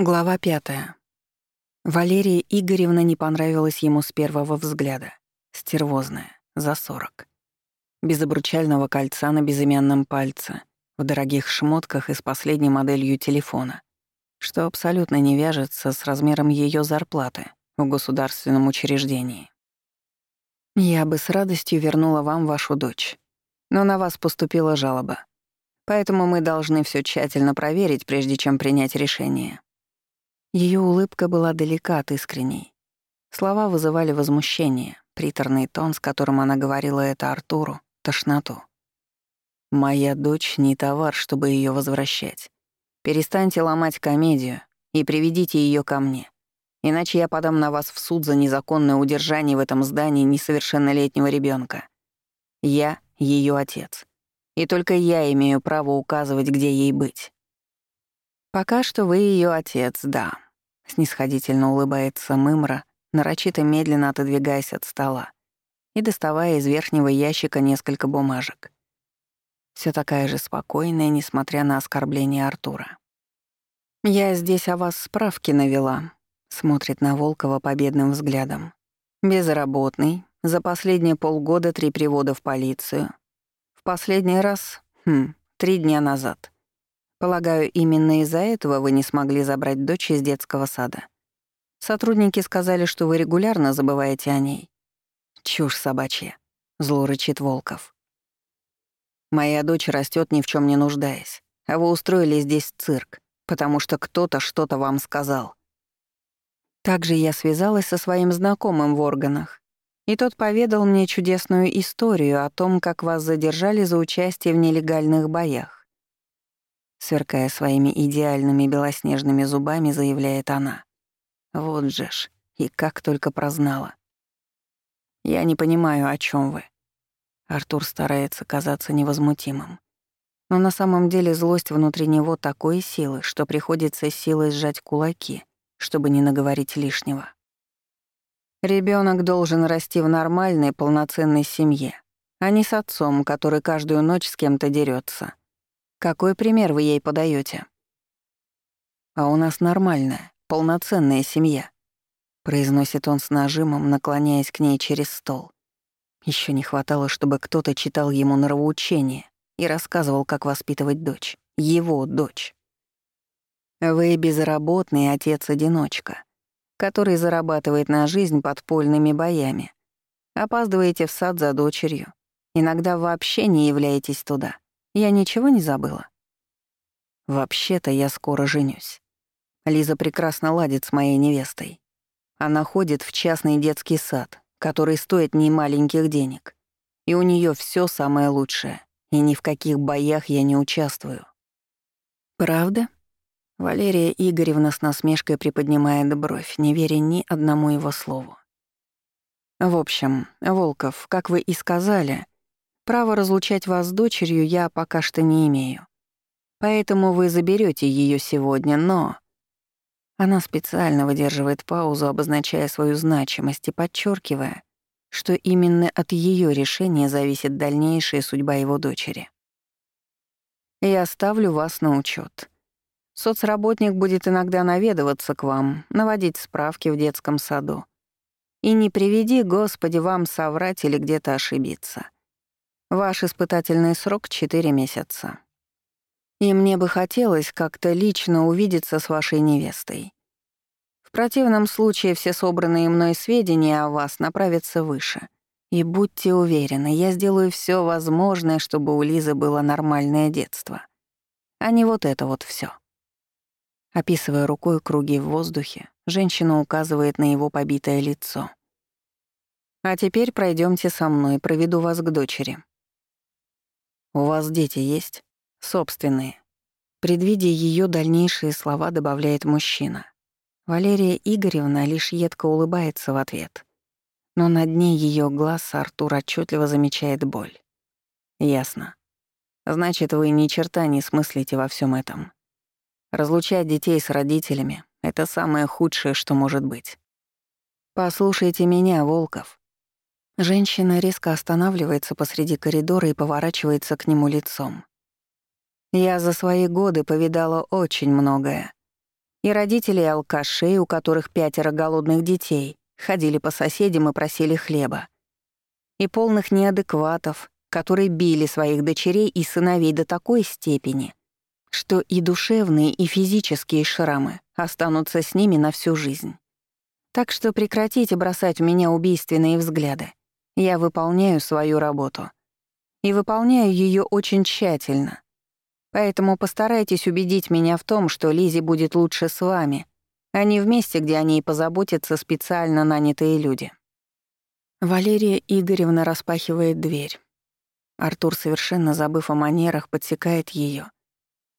Глава пятая. Валерия Игоревна не понравилась ему с первого взгляда. Стервозная, за сорок. Без обручального кольца на безымянном пальце, в дорогих шмотках и с последней моделью телефона, что абсолютно не вяжется с размером ее зарплаты в государственном учреждении. Я бы с радостью вернула вам вашу дочь, но на вас поступила жалоба. Поэтому мы должны все тщательно проверить, прежде чем принять решение. Ее улыбка была далека от искренней. Слова вызывали возмущение, приторный тон, с которым она говорила это Артуру, тошноту. «Моя дочь не товар, чтобы ее возвращать. Перестаньте ломать комедию и приведите ее ко мне. Иначе я подам на вас в суд за незаконное удержание в этом здании несовершеннолетнего ребенка. Я — ее отец. И только я имею право указывать, где ей быть. «Пока что вы ее отец, да», — снисходительно улыбается Мымра, нарочито медленно отодвигаясь от стола и доставая из верхнего ящика несколько бумажек. Все такая же спокойная, несмотря на оскорбление Артура. «Я здесь о вас справки навела», — смотрит на Волкова победным взглядом. «Безработный, за последние полгода три привода в полицию. В последний раз, хм, три дня назад. Полагаю, именно из-за этого вы не смогли забрать дочь из детского сада. Сотрудники сказали, что вы регулярно забываете о ней. Чушь собачья, зло рычит Волков. Моя дочь растет ни в чем не нуждаясь, а вы устроили здесь цирк, потому что кто-то что-то вам сказал. Также я связалась со своим знакомым в органах, и тот поведал мне чудесную историю о том, как вас задержали за участие в нелегальных боях. Сверкая своими идеальными белоснежными зубами, заявляет она. Вот же ж, и как только прознала. Я не понимаю, о чем вы. Артур старается казаться невозмутимым. Но на самом деле злость внутри него такой силы, что приходится силой сжать кулаки, чтобы не наговорить лишнего. Ребенок должен расти в нормальной, полноценной семье, а не с отцом, который каждую ночь с кем-то дерется. Какой пример вы ей подаете? А у нас нормальная, полноценная семья, произносит он с нажимом, наклоняясь к ней через стол. Еще не хватало, чтобы кто-то читал ему нравоучение и рассказывал, как воспитывать дочь. Его дочь. Вы безработный отец-одиночка, который зарабатывает на жизнь подпольными боями. Опаздываете в сад за дочерью. Иногда вообще не являетесь туда. Я ничего не забыла? Вообще-то я скоро женюсь. Лиза прекрасно ладит с моей невестой. Она ходит в частный детский сад, который стоит немаленьких денег. И у нее все самое лучшее, и ни в каких боях я не участвую. Правда? Валерия Игоревна с насмешкой приподнимает бровь, не веря ни одному его слову. В общем, Волков, как вы и сказали, Право разлучать вас с дочерью я пока что не имею. Поэтому вы заберете ее сегодня, но...» Она специально выдерживает паузу, обозначая свою значимость и подчеркивая, что именно от ее решения зависит дальнейшая судьба его дочери. «Я ставлю вас на учет. Соцработник будет иногда наведываться к вам, наводить справки в детском саду. И не приведи, Господи, вам соврать или где-то ошибиться. Ваш испытательный срок — 4 месяца. И мне бы хотелось как-то лично увидеться с вашей невестой. В противном случае все собранные мной сведения о вас направятся выше. И будьте уверены, я сделаю все возможное, чтобы у Лизы было нормальное детство. А не вот это вот все. Описывая рукой круги в воздухе, женщина указывает на его побитое лицо. «А теперь пройдемте со мной, проведу вас к дочери. «У вас дети есть?» «Собственные». Предвидя ее дальнейшие слова, добавляет мужчина. Валерия Игоревна лишь едко улыбается в ответ. Но на дне ее глаз Артур отчетливо замечает боль. «Ясно. Значит, вы ни черта не смыслите во всем этом. Разлучать детей с родителями — это самое худшее, что может быть. Послушайте меня, Волков. Женщина резко останавливается посреди коридора и поворачивается к нему лицом. «Я за свои годы повидала очень многое. И родителей алкашей, у которых пятеро голодных детей, ходили по соседям и просили хлеба. И полных неадекватов, которые били своих дочерей и сыновей до такой степени, что и душевные, и физические шрамы останутся с ними на всю жизнь. Так что прекратите бросать в меня убийственные взгляды. Я выполняю свою работу. И выполняю ее очень тщательно. Поэтому постарайтесь убедить меня в том, что Лизе будет лучше с вами, а не в месте, где о ней позаботятся специально нанятые люди. Валерия Игоревна распахивает дверь. Артур, совершенно забыв о манерах, подсекает ее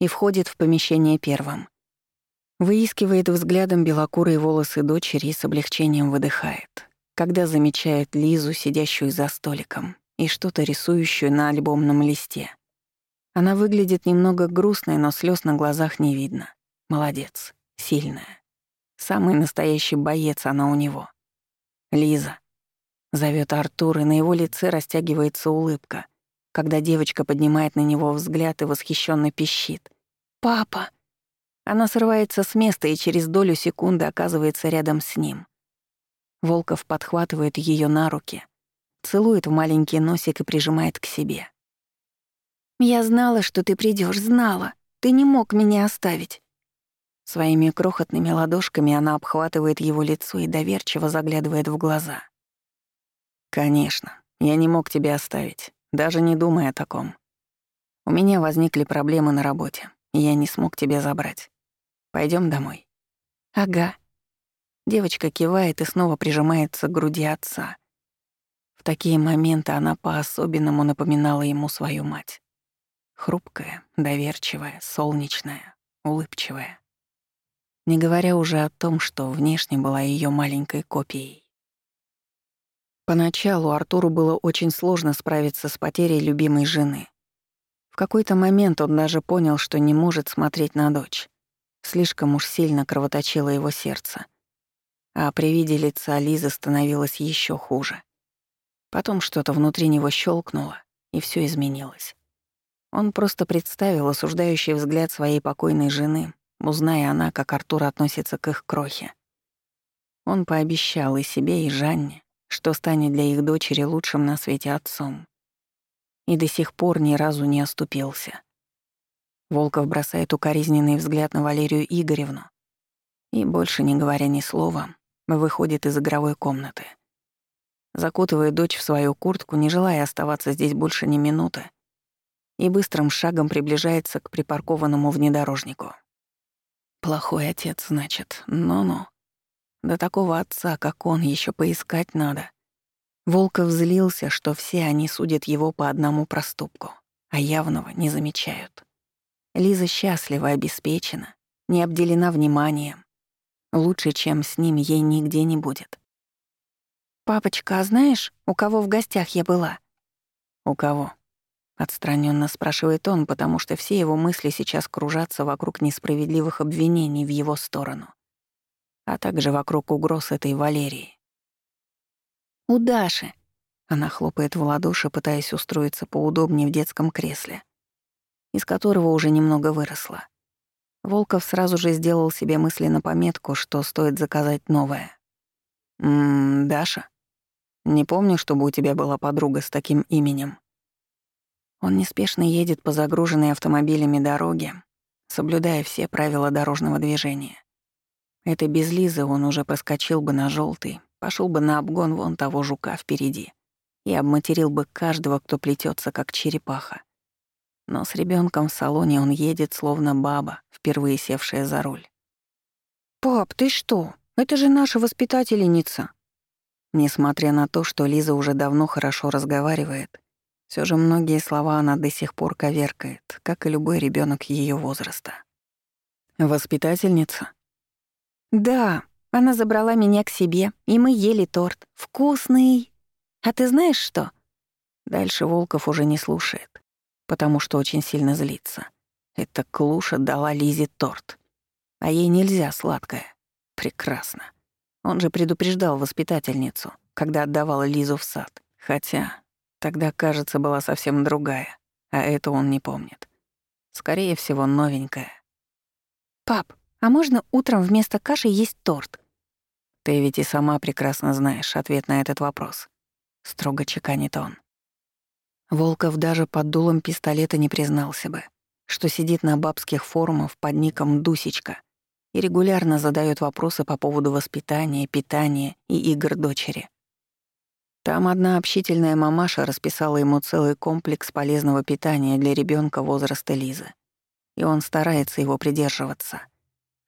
и входит в помещение первым. Выискивает взглядом белокурые волосы дочери и с облегчением выдыхает, когда замечает Лизу, сидящую за столиком, и что-то рисующую на альбомном листе. Она выглядит немного грустной, но слез на глазах не видно. Молодец, сильная. Самый настоящий боец она у него. «Лиза», — зовет Артур, и на его лице растягивается улыбка, когда девочка поднимает на него взгляд и восхищенно пищит. «Папа!» Она срывается с места и через долю секунды оказывается рядом с ним. Волков подхватывает ее на руки, целует в маленький носик и прижимает к себе. «Я знала, что ты придешь, знала. Ты не мог меня оставить». Своими крохотными ладошками она обхватывает его лицо и доверчиво заглядывает в глаза. «Конечно, я не мог тебя оставить, даже не думая о таком. У меня возникли проблемы на работе, и я не смог тебя забрать. Пойдем домой». «Ага». Девочка кивает и снова прижимается к груди отца. В такие моменты она по-особенному напоминала ему свою мать. Хрупкая, доверчивая, солнечная, улыбчивая. Не говоря уже о том, что внешне была ее маленькой копией. Поначалу Артуру было очень сложно справиться с потерей любимой жены. В какой-то момент он даже понял, что не может смотреть на дочь. Слишком уж сильно кровоточило его сердце. А при виде лица Лизы становилось еще хуже. Потом что-то внутри него щелкнуло, и все изменилось. Он просто представил осуждающий взгляд своей покойной жены, узная она, как Артур относится к их крохе. Он пообещал и себе, и Жанне, что станет для их дочери лучшим на свете отцом. И до сих пор ни разу не оступился. Волков бросает укоризненный взгляд на Валерию Игоревну и, больше не говоря ни слова, выходит из игровой комнаты. Закутывает дочь в свою куртку, не желая оставаться здесь больше ни минуты, и быстрым шагом приближается к припаркованному внедорожнику. Плохой отец, значит, ну-ну. До такого отца, как он, еще поискать надо. Волков злился, что все они судят его по одному проступку, а явного не замечают. Лиза счастлива, обеспечена, не обделена вниманием. Лучше, чем с ним, ей нигде не будет. «Папочка, а знаешь, у кого в гостях я была?» «У кого?» — отстраненно спрашивает он, потому что все его мысли сейчас кружатся вокруг несправедливых обвинений в его сторону, а также вокруг угроз этой Валерии. «У Даши», — она хлопает в ладоши, пытаясь устроиться поудобнее в детском кресле из которого уже немного выросла. Волков сразу же сделал себе мысленно пометку, что стоит заказать новое. «Ммм, Даша? Не помню, чтобы у тебя была подруга с таким именем». Он неспешно едет по загруженной автомобилями дороге, соблюдая все правила дорожного движения. Это без Лизы он уже проскочил бы на желтый, пошел бы на обгон вон того жука впереди и обматерил бы каждого, кто плетется как черепаха. Но с ребенком в салоне он едет, словно баба, впервые севшая за руль. «Пап, ты что? Это же наша воспитательница!» Несмотря на то, что Лиза уже давно хорошо разговаривает, все же многие слова она до сих пор коверкает, как и любой ребенок ее возраста. «Воспитательница?» «Да, она забрала меня к себе, и мы ели торт. Вкусный. А ты знаешь что?» Дальше Волков уже не слушает потому что очень сильно злится. Эта клуша дала Лизе торт. А ей нельзя сладкое. Прекрасно. Он же предупреждал воспитательницу, когда отдавал Лизу в сад. Хотя тогда, кажется, была совсем другая, а это он не помнит. Скорее всего, новенькая. «Пап, А можно утром вместо каши есть торт? Ты ведь и сама прекрасно знаешь ответ на этот вопрос. Строго чеканит он. Волков даже под дулом пистолета не признался бы, что сидит на бабских форумах под ником «Дусечка» и регулярно задает вопросы по поводу воспитания, питания и игр дочери. Там одна общительная мамаша расписала ему целый комплекс полезного питания для ребенка возраста Лизы. И он старается его придерживаться.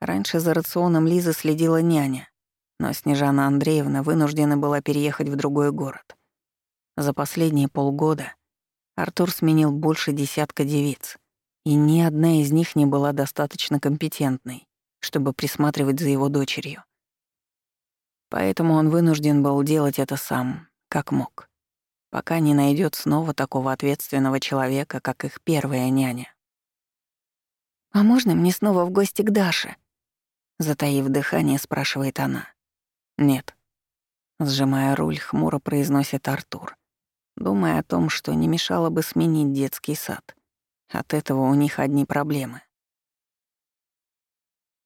Раньше за рационом Лизы следила няня, но Снежана Андреевна вынуждена была переехать в другой город. За последние полгода Артур сменил больше десятка девиц, и ни одна из них не была достаточно компетентной, чтобы присматривать за его дочерью. Поэтому он вынужден был делать это сам, как мог, пока не найдет снова такого ответственного человека, как их первая няня. «А можно мне снова в гости к Даше?» Затаив дыхание, спрашивает она. «Нет». Сжимая руль, хмуро произносит Артур, думая о том, что не мешало бы сменить детский сад. От этого у них одни проблемы.